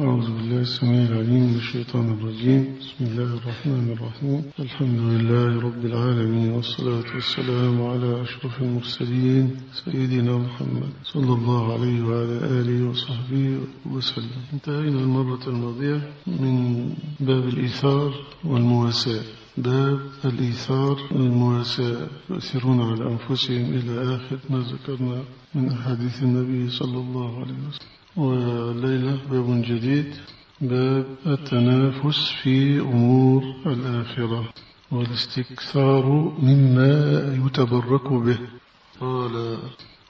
أعوذ بالله السميع العليم من الشيطان الرجيم. بسم الله الرحمن الرحيم. الحمد لله رب العالمين والصلاة والسلام على أشرف المرسلين سيدنا محمد صلى الله عليه وعلى آله وصحبه وسلم. انتهينا المرة الماضية من باب الإيثار والمواساة. باب الإيثار والمواساة. يؤثرون على أنفسهم إلى آخر ما ذكرنا من أحاديث النبي صلى الله عليه وسلم. والليلة باب جديد باب التنافس في أمور الآخرة والاستكثار مما يتبرك به. قال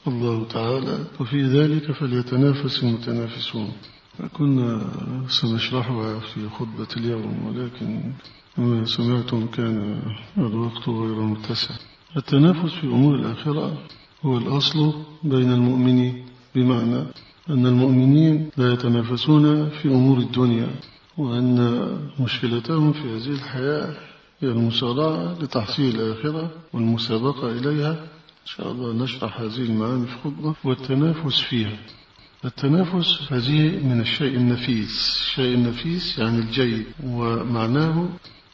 الله تعالى وفي ذلك فليتنافس المتنافسون. كنا سنشرحها في خطبة اليوم ولكن ما سمعتم كان الوقت غير متسع. التنافس في أمور الآخرة هو الأصل بين المؤمنين بمعنى أن المؤمنين لا يتنافسون في أمور الدنيا وأن مشكلتهم في هذه الحياة هي المسارعة لتحصيل الآخرة والمسابقة إليها. إن شاء الله نشرح هذه المعاني في خطبة والتنافس فيها. التنافس هذه من الشيء النفيس. الشيء النفيس يعني الجيد ومعناه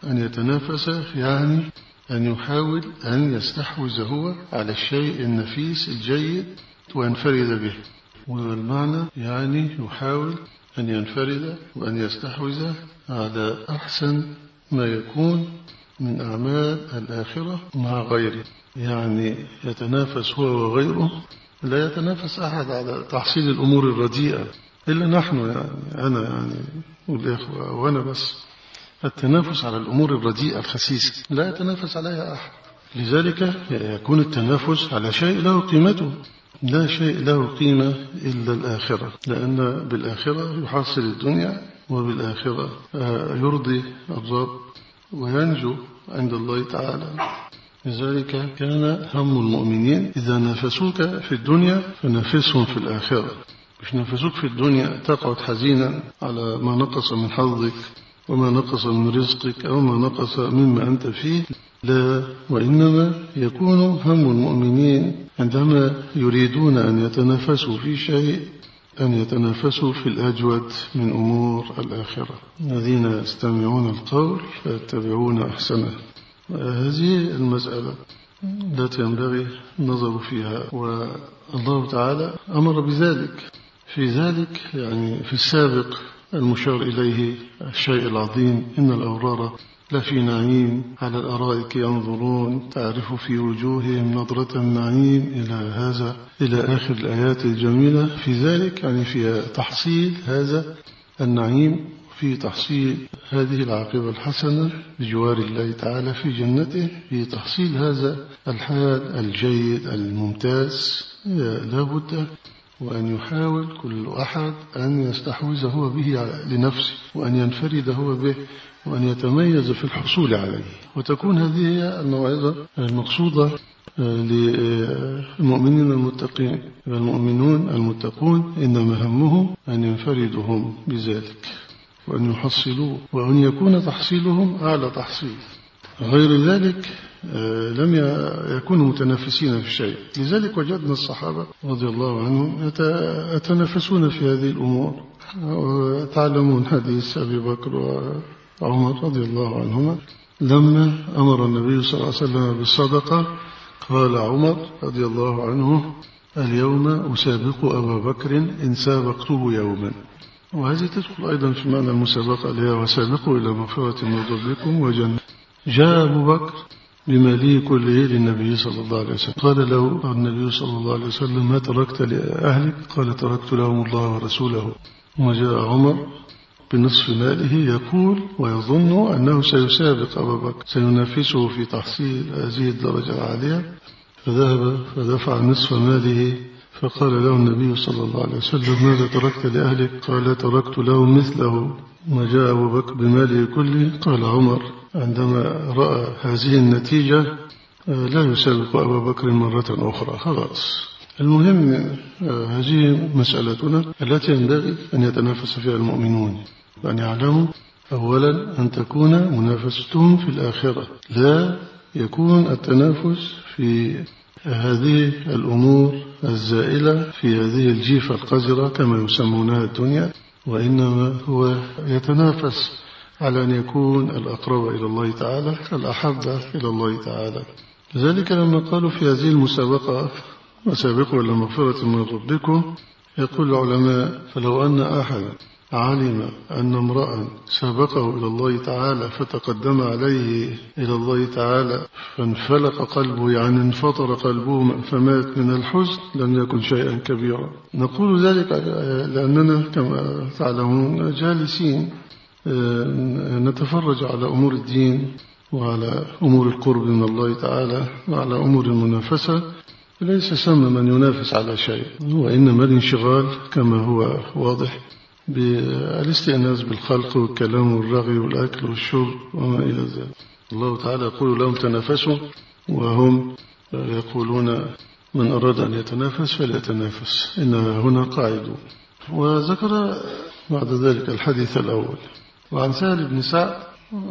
أن يتنافس يعني أن يحاول أن يستحوذ هو على الشيء النفيس الجيد وينفرد به. والمعنى يعني يحاول أن ينفرد وأن يستحوذ على أحسن ما يكون من أعمال الآخرة مع غيره. يعني يتنافس هو وغيره. لا يتنافس أحد على تحصيل الأمور الرديئة. إلا نحن يعني أنا يعني والإخوة وأنا بس. التنافس على الأمور الرديئة الخسيسة. لا يتنافس عليها أحد. لذلك يكون التنافس على شيء له قيمته. لا شيء له قيمة إلا الآخرة لأن بالآخرة يحصل الدنيا وبالآخرة يرضي الرب وينجو عند الله تعالى. لذلك كان هم المؤمنين إذا نافسوك في الدنيا فنافسهم في الآخرة. مش نافسوك في الدنيا تقعد حزينا على ما نقص من حظك وما نقص من رزقك أو ما نقص مما أنت فيه. لا وإنما يكون هم المؤمنين عندما يريدون أن يتنافسوا في شيء أن يتنافسوا في الأجود من أمور الآخرة. الذين يستمعون القول فيتبعون أحسنه. هذه المسألة التي ينبغي النظر فيها والله تعالى أمر بذلك. في ذلك يعني في السابق المشار إليه الشيء العظيم إن الأورار لفي نعيم على الأرائك ينظرون تعرف في وجوههم نظرة النعيم إلى هذا إلى آخر الآيات الجميلة. في ذلك يعني في تحصيل هذا النعيم في تحصيل هذه العاقبة الحسنة بجوار الله تعالى في جنته في تحصيل هذا الحال الجيد الممتاز. لا بد وأن يحاول كل أحد أن يستحوذ هو به لنفسه وأن ينفرد هو به وأن يتميز في الحصول عليه. وتكون هذه هي الموعظة المقصودة للمؤمنين المتقين المؤمنون المتقون. إنما همهم أن ينفردوا هم بذلك وأن يحصلوه وأن يكون تحصيلهم أعلى تحصيل. غير ذلك لم يكونوا متنافسين في شيء. لذلك وجدنا الصحابة رضي الله عنهم يتنافسون في هذه الأمور. وتعلمون حديث أبي بكر وعمر رضي الله عنهما. لما أمر النبي صلى الله عليه وسلم بالصدقة قال عمر رضي الله عنه اليوم أسابق أبا بكر إن سابقته يوما. وهذه تدخل أيضا في معنى المسابقة اللي هي وسابقوا إلى مغفرة من ربكم وجنة. جاء أبو بكر بماليه كله للنبي صلى الله عليه وسلم. قال له النبي صلى الله عليه وسلم ما تركت لأهلك؟ قال تركت لهم الله ورسوله. وجاء عمر بنصف ماله يقول ويظن أنه سيسابق أبا بكر سينافسه في تحصيل هذه الدرجة العالية. فذهب فدفع نصف ماله فقال له النبي صلى الله عليه وسلم ماذا تركت لأهلك؟ قال تركت لهم مثله. ما جاء أبو بكر بماله كله قال عمر عندما رأى هذه النتيجة لا يسابق أبا بكر مرة أخرى خلاص. المهم هذه مسألتنا التي ينبغي أن يتنافس فيها المؤمنون. وأن يعلموا أولا أن تكون منافستهم في الآخرة. لا يكون التنافس في هذه الأمور الزائلة في هذه الجيفة القذرة كما يسمونها الدنيا وإنما هو يتنافس على أن يكون الأقرب إلى الله تعالى الأحب إلى الله تعالى. لذلك لما قالوا في هذه المسابقة وسابقوا إلى مغفرة من ربكم يقول العلماء فلو أن أحد علم أن امرأ سابقه إلى الله تعالى فتقدم عليه إلى الله تعالى فانفلق قلبه يعني انفطر قلبه فمات من الحزن لم يكن شيئا كبيرا. نقول ذلك لأننا كما تعلمون جالسين نتفرج على أمور الدين وعلى أمور القرب من الله تعالى وعلى أمور المنافسة. ليس سم من ينافس على شيء وإنما الانشغال كما هو واضح بالاستئناس بالخلق والكلام والرغي والأكل والشرب وما إلى ذلك. الله تعالى يقول لهم تنافسوا وهم يقولون من أراد أن يتنافس فليتنافس. إن هنا قاعدون وذكر بعد ذلك الحديث الأول. وعن سهل بن سعد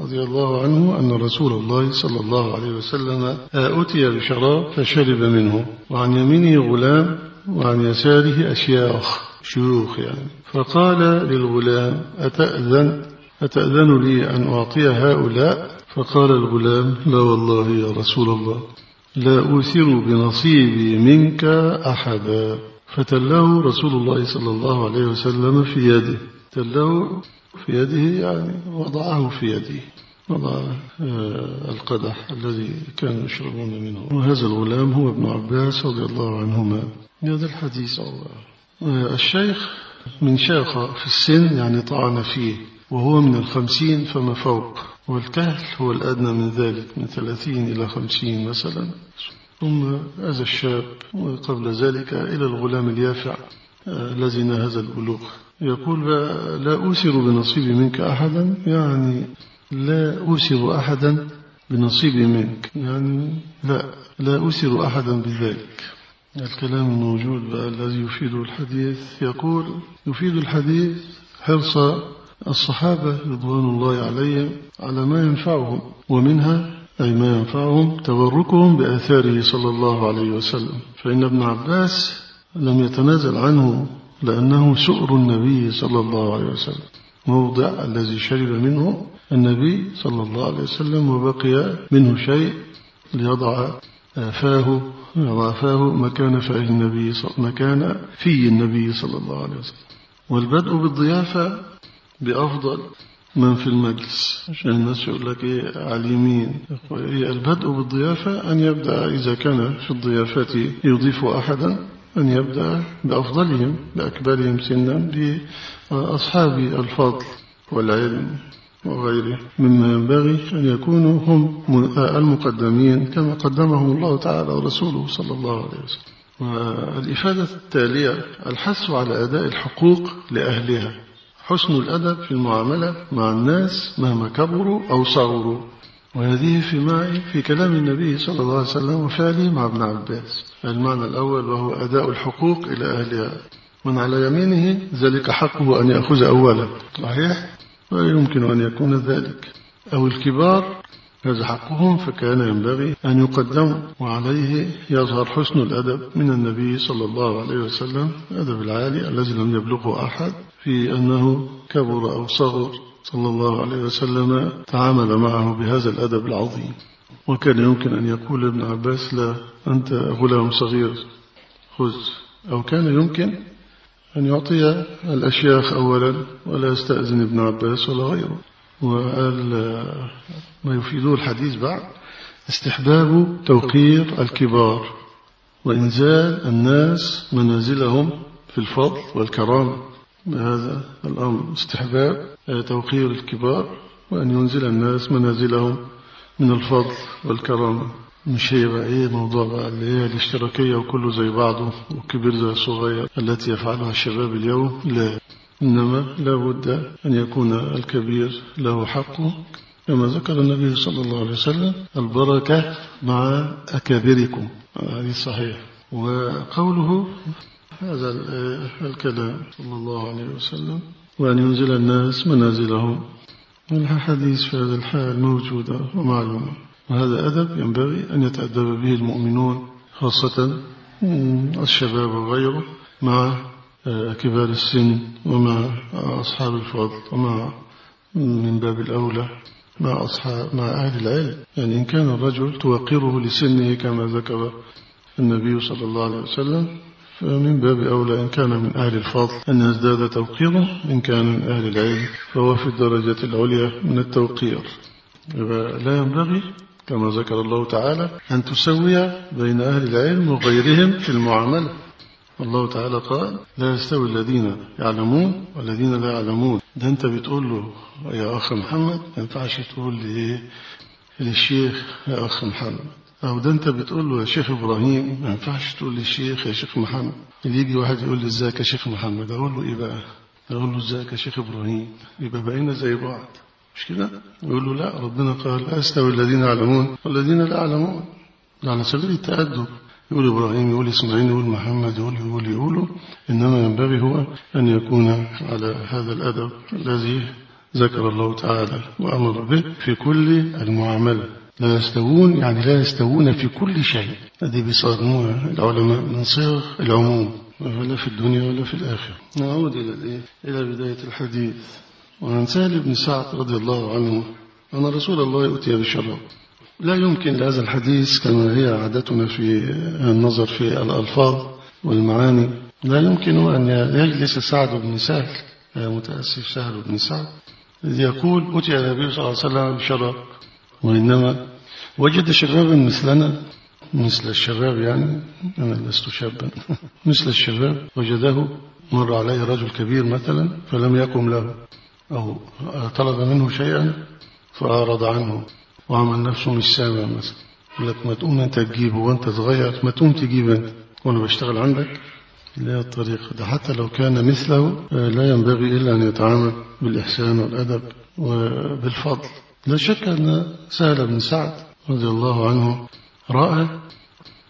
رضي الله عنه أن رسول الله صلى الله عليه وسلم أتي بشراب فشرب منه. وعن يمينه غلام وعن يساره أشياخ شيوخ يعني. فقال للغلام أتأذن؟ أتأذن لي أن أعطي هؤلاء؟ فقال الغلام لا والله يا رسول الله لا أوثر بنصيبي منك أحدا. فتله رسول الله صلى الله عليه وسلم في يده. تله في يده يعني وضعه في يده وضع آه، القدح الذي كانوا يشربون منه. وهذا الغلام هو ابن عباس رضي الله عنهما. هذا الحديث الله الشيخ من شاخ في السن يعني طعن فيه وهو من الخمسين فما فوق والكهل هو الأدنى من ذلك من ثلاثين إلى خمسين مثلا. ثم هذا الشاب وقبل ذلك إلى الغلام اليافع. الذي هذا البلوغ. يقول لا أوسر بنصيبي منك أحدا يعني لا أوسر أحدا بنصيبي منك. يعني لا لا أوسر أحدا بذلك. الكلام الموجود الذي يفيد الحديث. يقول يفيد الحديث حرص الصحابة رضوان الله عليهم على ما ينفعهم ومنها أي ما ينفعهم تبركهم بآثاره صلى الله عليه وسلم. فإن ابن عباس لم يتنازل عنه لأنه سؤر النبي صلى الله عليه وسلم. موضع الذي شرب منه النبي صلى الله عليه وسلم وبقي منه شيء ليضع فاه يضع فاه مكان فاه النبي مكان في النبي صلى الله عليه وسلم. والبدء بالضيافة بأفضل من في المجلس. عشان الناس يقول لك إيه على البدء بالضيافة أن يبدأ إذا كان في الضيافة يضيف أحدا؟ أن يبدأ بأفضلهم بأكبرهم سنا لأصحاب الفضل والعلم وغيره. مما ينبغي أن يكونوا هم المقدمين كما قدمهم الله تعالى ورسوله صلى الله عليه وسلم. والإفادة التالية الحث على أداء الحقوق لأهلها. حسن الأدب في المعاملة مع الناس مهما كبروا أو صغروا. وهذه في معي في كلام النبي صلى الله عليه وسلم وفعله مع ابن عباس. المعنى الأول وهو أداء الحقوق إلى أهلها. من على يمينه ذلك حقه أن يأخذ أولا. صحيح؟ ولا يمكن أن يكون ذلك. أو الكبار هذا حقهم فكان ينبغي أن يقدم وعليه يظهر حسن الأدب من النبي صلى الله عليه وسلم. الأدب العالي الذي لم يبلغه أحد. في أنه كبر أو صغر. صلى الله عليه وسلم تعامل معه بهذا الأدب العظيم. وكان يمكن أن يقول ابن عباس لا أنت غلام صغير خذ. أو كان يمكن أن يعطي الأشياخ أولا ولا يستأذن ابن عباس ولا غيره. وقال ما يفيده الحديث بعد استحباب توقير الكبار وإنزال الناس منازلهم في الفضل والكرامة. بهذا الأمر استحباب توقير الكبار وأن ينزل الناس منازلهم من الفضل والكرامة مش هي بقى إيه موضوع بقى اللي هي الاشتراكية وكله زي بعضه وكبير زي الصغير التي يفعلها الشباب اليوم لا. إنما لا بد أن يكون الكبير له حقه كما ذكر النبي صلى الله عليه وسلم البركة مع أكابركم. هذه صحيح. وقوله هذا الكلام. صلى الله عليه وسلم. وأن ينزل الناس منازلهم. الحديث في هذا الحال موجودة ومعلومة وهذا أدب ينبغي أن يتأدب به المؤمنون خاصة الشباب وغيره مع كبار السن ومع أصحاب الفضل ومع من باب الأولى مع أصحاب مع أهل العلم. يعني إن كان الرجل توقره لسنه كما ذكر النبي صلى الله عليه وسلم فمن باب أولى إن كان من أهل الفضل أن يزداد توقيره إن كان من أهل العلم فهو في الدرجة العليا من التوقير. لا ينبغي كما ذكر الله تعالى أن تسوي بين أهل العلم وغيرهم في المعاملة. الله تعالى قال لا يستوي الذين يعلمون والذين لا يعلمون. ده أنت بتقول له يا أخ محمد ما ينفعش تقول لي للشيخ يا أخ محمد. أو ده أنت بتقول له يا شيخ إبراهيم ما ينفعش تقول للشيخ يا شيخ محمد. اللي يجي واحد يقول لي إزيك يا شيخ محمد أقول له إيه بقى؟ أقول له إزيك يا شيخ إبراهيم يبقى بقينا زي بعض. مش كده؟ يقول له لا ربنا قال لا يستوي الذين يعلمون والذين لا يعلمون. على سبيل التأدب. يقول إبراهيم يقول إسماعيل يقول محمد يقول يقول يقول. إنما ينبغي هو أن يكون على هذا الأدب الذي ذكر الله تعالى وأمر به في كل المعاملة. لا يستوون يعني لا يستوون في كل شيء. هذه بيصيغوها العلماء من صيغ العموم ولا في الدنيا ولا في الآخرة. نعود إلى؟ إلى بداية الحديث. وعن سهل بن سعد رضي الله عنه أن رسول الله أتي بالشراب. لا يمكن لهذا الحديث كما هي عادتنا في النظر في الألفاظ والمعاني. لا يمكن أن يجلس سعد بن سهل متأسف سهل بن سعد يقول أتي النبي صلى الله عليه وسلم بشراب. وإنما وجد شبابا مثلنا مثل الشباب يعني أنا لست شابا. مثل الشباب وجده مر عليه رجل كبير مثلا فلم يقم له أو طلب منه شيئا فأعرض عنه. وعمل نفسه مش سامع مثلا يقول لك ما تقوم أنت تجيبه وأنت صغير ما تقوم تجيب أنت. وأنا بشتغل عندك. لا الطريقة ده حتى لو كان مثله لا ينبغي إلا أن يتعامل بالإحسان والأدب وبالفضل. لا شك أن سهل بن سعد رضي الله عنه رأى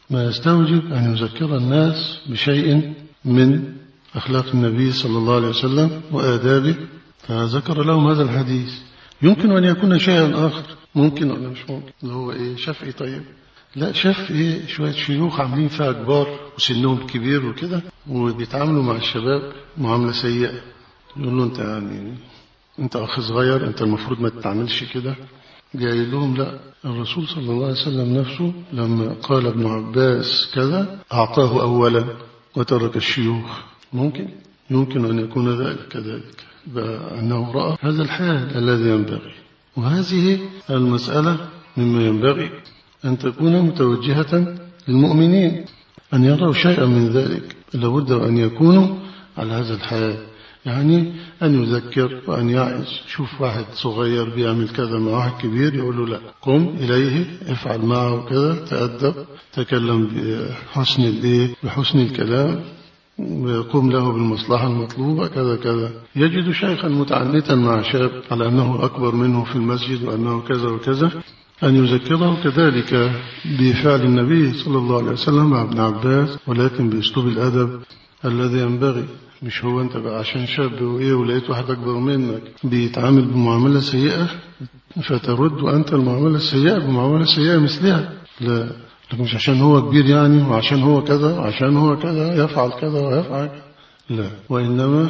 ما يستوجب أن يذكر الناس بشيء من أخلاق النبي صلى الله عليه وسلم وآدابه فذكر لهم هذا الحديث. يمكن أن يكون شيئا آخر ممكن ولا مش ممكن اللي هو إيه؟ شاف إيه طيب. لا شاف إيه شوية شيوخ عاملين فيها كبار وسنهم كبير وكده وبيتعاملوا مع الشباب معاملة سيئة. يقول له أنت يعني أنت أخ صغير أنت المفروض ما تتعاملش كده. جاي لهم لا الرسول صلى الله عليه وسلم نفسه لما قال ابن عباس كذا أعطاه أولا وترك الشيوخ. ممكن؟ يمكن أن يكون ذلك كذلك. بأنه رأى هذا الحال الذي ينبغي. وهذه المسألة مما ينبغي أن تكون متوجهة للمؤمنين. أن يروا شيئا من ذلك. لابد أن يكونوا على هذا الحال. يعني أن يذكر وأن يعظ شوف واحد صغير بيعمل كذا مع واحد كبير يقول له لا قم إليه افعل معه كذا تأدب تكلم بحسن الإيه بحسن الكلام ويقوم له بالمصلحة المطلوبة كذا كذا. يجد شيخا متعنتا مع شاب على أنه أكبر منه في المسجد وأنه كذا وكذا أن يذكره كذلك بفعل النبي صلى الله عليه وسلم مع ابن عباس ولكن بأسلوب الأدب الذي ينبغي. مش هو أنت بقى عشان شاب وإيه ولقيت واحد أكبر منك بيتعامل بمعاملة سيئة فترد أنت المعاملة السيئة بمعاملة سيئة مثلها. لا مش عشان هو كبير يعني وعشان هو كذا وعشان هو كذا يفعل كذا ويفعل لا وإنما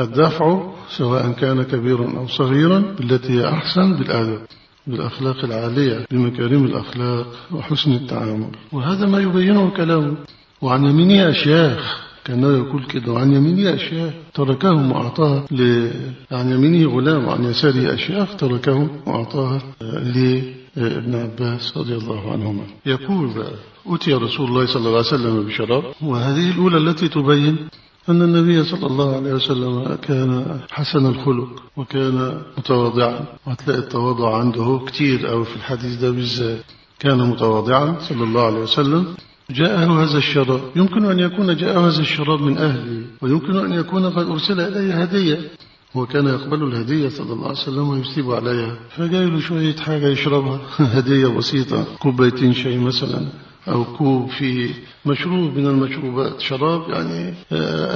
الدفع سواء كان كبيرا أو صغيرا بالتي هي أحسن بالآدب بالأخلاق العالية بمكارم الأخلاق وحسن التعامل. وهذا ما يبينه كلامه. وعن يمينه أشياخ كأنه يقول كده وعن يمينه أشياخ تركهم وأعطاها ل... عن يمينه غلام وعن يساره أشياخ تركهم وأعطاها لابن عباس رضي الله عنهما. يقول أتي رسول الله صلى الله عليه وسلم بشراب. وهذه الأولى التي تبين أن النبي صلى الله عليه وسلم كان حسن الخلق وكان متواضعا وهتلاقي التواضع عنده كتير أو في الحديث ده بالذات. كان متواضعا صلى الله عليه وسلم. جاءه هذا الشراب. يمكن أن يكون جاءه هذا الشراب من أهله ويمكن أن يكون قد أرسل إليه هدية. هو كان يقبل الهدية صلى الله عليه وسلم ويثيب عليها. فجاي له شوية حاجة يشربها. هدية بسيطة كوبايتين شاي مثلا. أو كوب في مشروب من المشروبات شراب يعني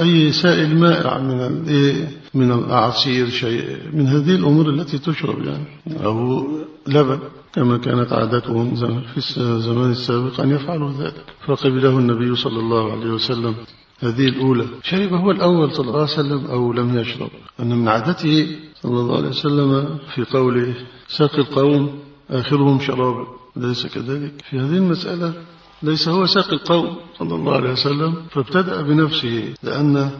أي سائل مائع من من الأعاصير شيء من هذه الأمور التي تشرب يعني أو لبن كما كانت عادتهم في الزمان السابق أن يفعلوا ذلك. فقبله النبي صلى الله عليه وسلم هذه الأولى. شرب هو الأول صلى الله عليه وسلم أو لم يشرب. أن من عادته صلى الله عليه وسلم في قوله ساق القوم آخرهم شرابا ليس كذلك؟ في هذه المسألة ليس هو ساق القوم صلى الله عليه وسلم فابتدأ بنفسه لأن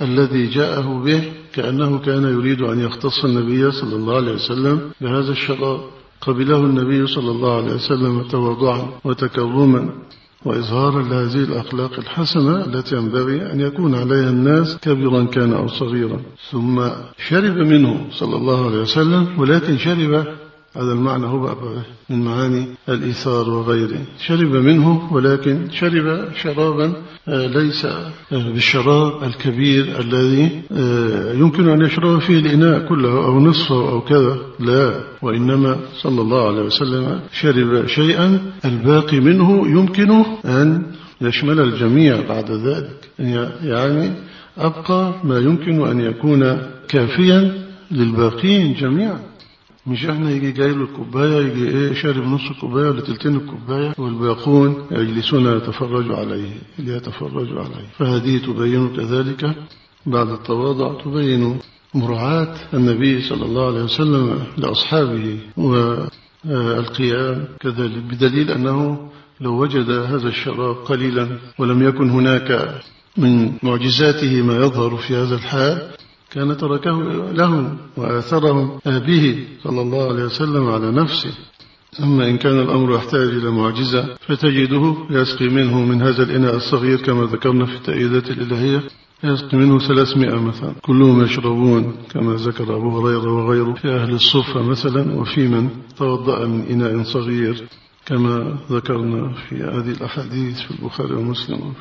الذي جاءه به كأنه كان يريد أن يختص النبي صلى الله عليه وسلم بهذا الشراب. قبله النبي صلى الله عليه وسلم تواضعا وتكرما وإظهارا لهذه الأخلاق الحسنة التي ينبغي أن يكون عليها الناس كبيرا كان أو صغيرا. ثم شرب منه صلى الله عليه وسلم ولكن شرب هذا المعنى هو من معاني الإيثار وغيره. شرب منه ولكن شرب شرابا آه، ليس آه، بالشراب الكبير الذي آه، يمكن أن يشرب فيه الإناء كله أو نصفه أو كذا لا. وإنما صلى الله عليه وسلم شرب شيئا الباقي منه يمكن أن يشمل الجميع بعد ذلك. يعني أبقى ما يمكن أن يكون كافيا للباقين جميعا. مش إحنا يجي جايب الكوباية يجي إيه شارب نص الكوباية ولا تلتين الكوباية والباقون يجلسون يتفرجوا عليه ليتفرجوا عليه. فهذه تبين كذلك بعد التواضع تبين مراعاة النبي صلى الله عليه وسلم لأصحابه والقيام. كذلك بدليل أنه لو وجد هذا الشراب قليلا ولم يكن هناك من معجزاته ما يظهر في هذا الحال كان تركه لهم وآثرهم به صلى الله عليه وسلم على نفسه. أما إن كان الأمر يحتاج إلى معجزة فتجده يسقي منه من هذا الإناء الصغير كما ذكرنا في التأييدات الإلهية يسقي منه 300 مثلا. كلهم يشربون كما ذكر أبو هريرة وغيره في أهل الصفة مثلا وفي من توضأ من إناء صغير كما ذكرنا في هذه الأحاديث في البخاري ومسلم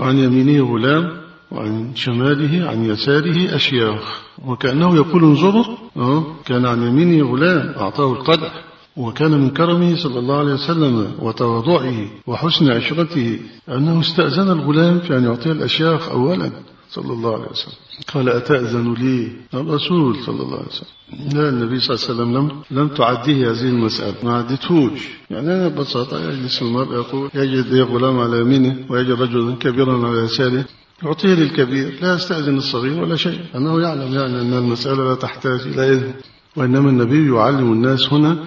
عن يمينه غلام وعن شماله عن يساره أشياخ. وكأنه يقول انظروا آه، كان عن يمينه غلام أعطاه القدح. وكان من كرمه صلى الله عليه وسلم وتواضعه وحسن عشرته أنه استأذن الغلام في أن يعطيه الأشياخ أولا صلى الله عليه وسلم. قال أتأذن لي؟ الرسول صلى الله عليه وسلم. لا النبي صلى الله عليه وسلم لم, لم تعديه هذه المسألة ما عدتهوش. يعني أنا ببساطة يجلس المرء يقول يجد غلام على يمينه ويجد رجلا كبيرا على يساره. يعطيه للكبير لا يستأذن الصغير ولا شيء. أنه يعلم يعني أن المسألة لا تحتاج إلى إذن. وإنما النبي يعلم الناس هنا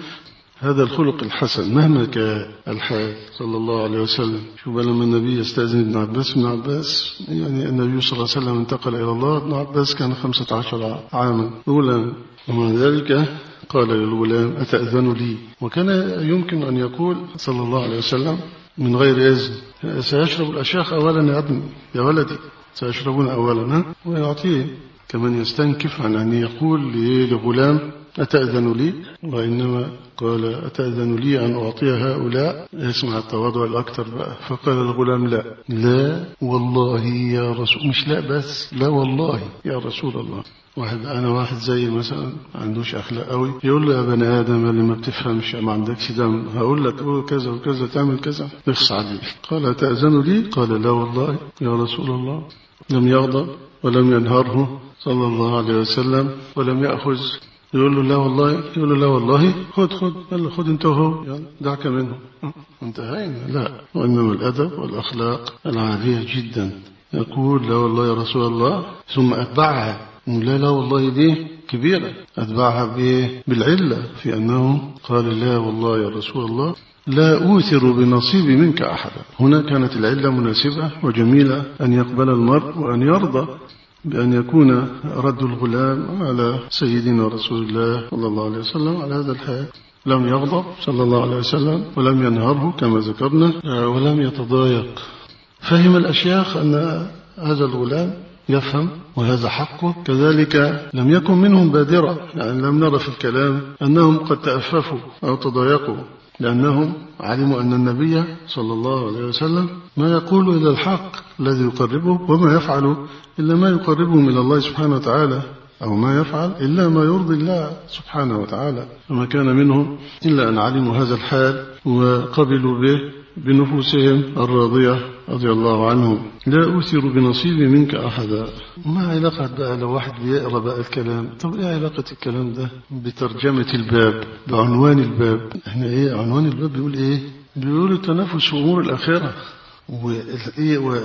هذا الخلق الحسن مهما كان الحال. صلى الله عليه وسلم. شوف لما النبي يستأذن ابن عباس ابن عباس يعني النبي صلى الله عليه وسلم انتقل إلى الله ابن عباس كان خمسة عشر عاما. أولا ومع ذلك قال للغلام أتأذن لي؟ وكان يمكن أن يقول صلى الله عليه وسلم من غير إذن. سيشرب الأشياخ أولا يا ابني يا ولدي. سيشربون أولا ويعطيه. كمن يستنكف عن أن يقول لغلام أتأذن لي؟ وإنما قال أتأذن لي أن أعطي هؤلاء. يسمع التواضع الأكثر بقى. فقال الغلام لا. لا والله يا رسول مش لا بس لا والله يا رسول الله. واحد أنا واحد زي مثلا ما عندوش أخلاق قوي. يقول له يا بني آدم اللي ما بتفهمش ما عندكش دم. هقول لك قول كذا وكذا تعمل كذا. نفس عليك قال تأذن لي؟ قال لا والله يا رسول الله. لم يغضب ولم ينهره صلى الله عليه وسلم ولم يأخذ. يقول له لا والله. يقول له لا والله. خذ خذ يلا خذ انت وهو. دعك منه. انتهينا. لا. وإنما الأدب والأخلاق العالية جدا. يقول لا والله يا رسول الله. ثم أتبعها. لا لا والله دي كبيرة. أتبعها بالعلة في أنه قال لا والله يا رسول الله لا أوثر بنصيبي منك أحدا. هنا كانت العلة مناسبة وجميلة أن يقبل المرء وأن يرضى بأن يكون رد الغلام على سيدنا رسول الله صلى الله عليه وسلم على هذا الحال. لم يغضب صلى الله عليه وسلم ولم ينهره كما ذكرنا ولم يتضايق. فهم الأشياخ أن هذا الغلام يفهم وهذا حقه. كذلك لم يكن منهم بادرة يعني لم نرى في الكلام أنهم قد تأففوا أو تضايقوا لأنهم علموا أن النبي صلى الله عليه وسلم ما يقول إلا الحق الذي يقربه وما يفعل إلا ما يقربه من الله سبحانه وتعالى أو ما يفعل إلا ما يرضي الله سبحانه وتعالى. فما كان منهم إلا أن علموا هذا الحال وقبلوا به. بنفوسهم الراضية رضي الله عنهم لا أثر بنصيبي منك أحدا. ما علاقة بقى لو واحد بيقرأ بقى الكلام؟ طب إيه علاقة الكلام ده؟ بترجمة الباب بعنوان الباب. إحنا إيه عنوان الباب بيقول إيه؟ بيقول التنافس في أمور الآخرة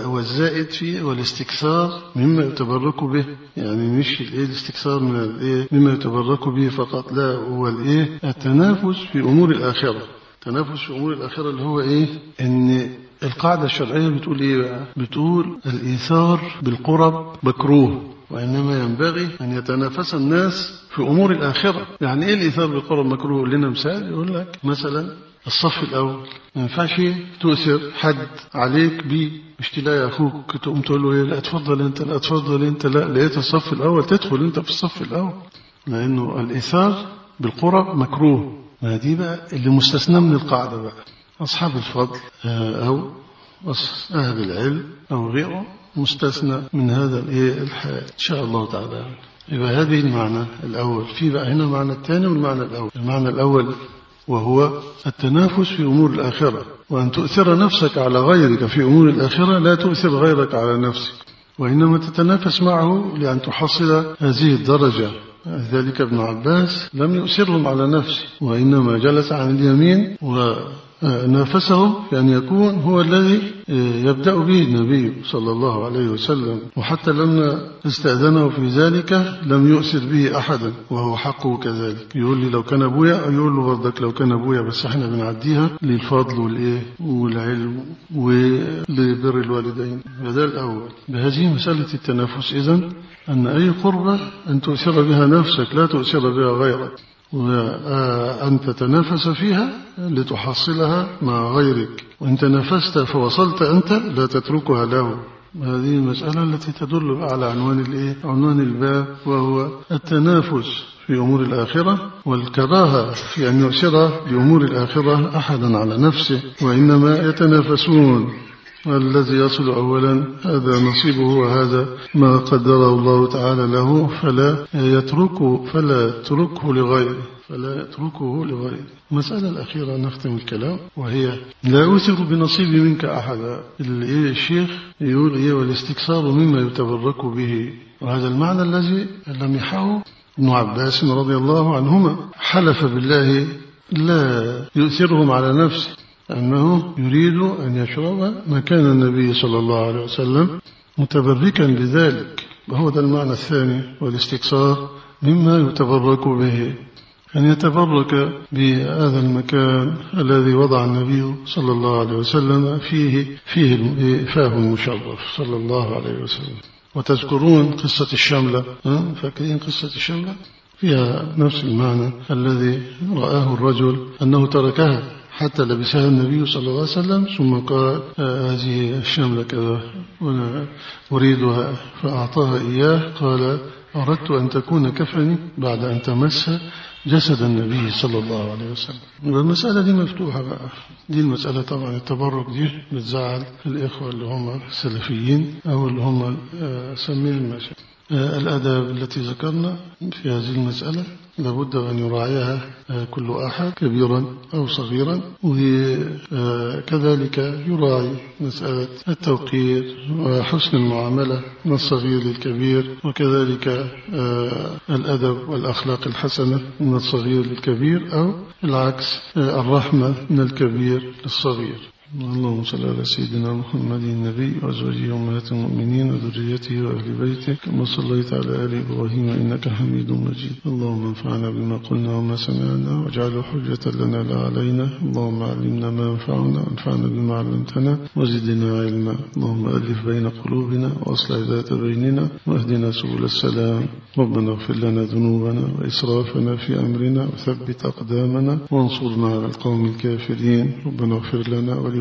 والزائد فيه والاستكثار مما يتبرك به. يعني مش الإيه الاستكثار من الإيه؟ مما يتبرك به فقط. لا هو الإيه؟ التنافس في أمور الآخرة. التنافس في أمور الآخرة اللي هو إيه؟ إن القاعدة الشرعية بتقول إيه بقى؟ بتقول الإيثار بالقرب مكروه وإنما ينبغي أن يتنافس الناس في أمور الآخرة. يعني إيه الإيثار بالقرب مكروه؟ لنا مثال يقول لك مثلا الصف الأول ما ينفعش تؤثر حد عليك بيه مش تلاقي أخوك. تقوم تقول له إيه؟ لا اتفضل أنت لا اتفضل أنت. لا لقيت الصف الأول تدخل أنت في الصف الأول. لأنه الإيثار بالقرب مكروه. ما دي بقى اللي مستثنى من القاعدة بقى. أصحاب الفضل أو أهل العلم أو غيره مستثنى من هذا الحال إن شاء الله تعالى. يبقى هذه المعنى الأول. في بقى هنا المعنى الثاني والمعنى الأول. المعنى الأول وهو التنافس في أمور الآخرة. وأن تؤثر نفسك على غيرك في أمور الآخرة لا تؤثر غيرك على نفسك. وإنما تتنافس معه لأن تحصل هذه الدرجة. ذلك ابن عباس لم يؤثرهم على نفسه وإنما جلس عن اليمين ونافسه بأن يكون هو الذي يبدأ به النبي صلى الله عليه وسلم وحتى لما استأذنه في ذلك لم يؤثر به أحدا وهو حقه كذلك. يقول لي لو كان أبويا يقول له برضك لو كان أبويا بس إحنا بنعديها للفضل والإيه والعلم ولبر الوالدين. هذا الأول. بهذه مسألة التنافس. إذن أن أي قربة أن تؤثر بها نفسك لا تؤثر بها غيرك. وأن تتنافس فيها لتحصلها مع غيرك. وإن تنافست فوصلت أنت لا تتركها له هذه المسألة التي تدل على عنوان الإيه؟ عنوان الباب وهو التنافس في أمور الآخرة والكراهة في أن يؤثر بأمور الآخرة أحدا على نفسه وإنما يتنافسون. الذي يصل أولا هذا نصيبه وهذا ما قدره الله تعالى له فلا يتركه فلا يتركه لغيره فلا يتركه لغيره. المسألة الأخيرة نختم الكلام وهي لا أوثق بنصيبي منك أحدا. الشيخ يقول إيه والاستكثار مما يتبرك به. وهذا المعنى الذي لمحه ابن عباس رضي الله عنهما. حلف بالله لا يؤثرهم على نفسه. أنه يريد أن يشرب مكان النبي صلى الله عليه وسلم متبركا بذلك وهو ده المعنى الثاني والاستكثار مما يتبرك به. أن يتبرك بهذا المكان الذي وضع النبي صلى الله عليه وسلم فيه فيه فاه المشرف صلى الله عليه وسلم. وتذكرون قصة الشملة فاكرين قصة الشملة؟ فيها نفس المعنى الذي رآه الرجل أنه تركها. حتى لبسها النبي صلى الله عليه وسلم ثم قال هذه الشملة كذا وأنا أريدها فأعطاها إياه. قال أردت أن تكون كفني بعد أن تمس جسد النبي صلى الله عليه وسلم. والمسألة دي مفتوحة بقى. دي المسألة طبعا التبرك دي بتزعل الإخوة اللي هم السلفيين أو اللي هم سمين المشايخ. الآداب التي ذكرنا في هذه المسألة لابد أن يراعيها كل أحد كبيرا أو صغيرا. وكذلك يراعي مسألة التوقير وحسن المعاملة من الصغير للكبير وكذلك الأدب والأخلاق الحسنة من الصغير للكبير أو العكس الرحمة من الكبير للصغير. اللهم صل على سيدنا محمد النبي وأزواجه أمهات المؤمنين وذريته وأهل بيته كما صليت على آل إبراهيم إنك حميد مجيد. اللهم انفعنا بما قلنا وما سمعنا واجعله حجة لنا لا علينا. اللهم علمنا ما ينفعنا وانفعنا بما علمتنا وزدنا علما. اللهم ألف بين قلوبنا وأصلح ذات بيننا واهدنا سبل السلام. ربنا اغفر لنا ذنوبنا وإسرافنا في أمرنا وثبت أقدامنا وانصرنا على القوم الكافرين. ربنا اغفر لنا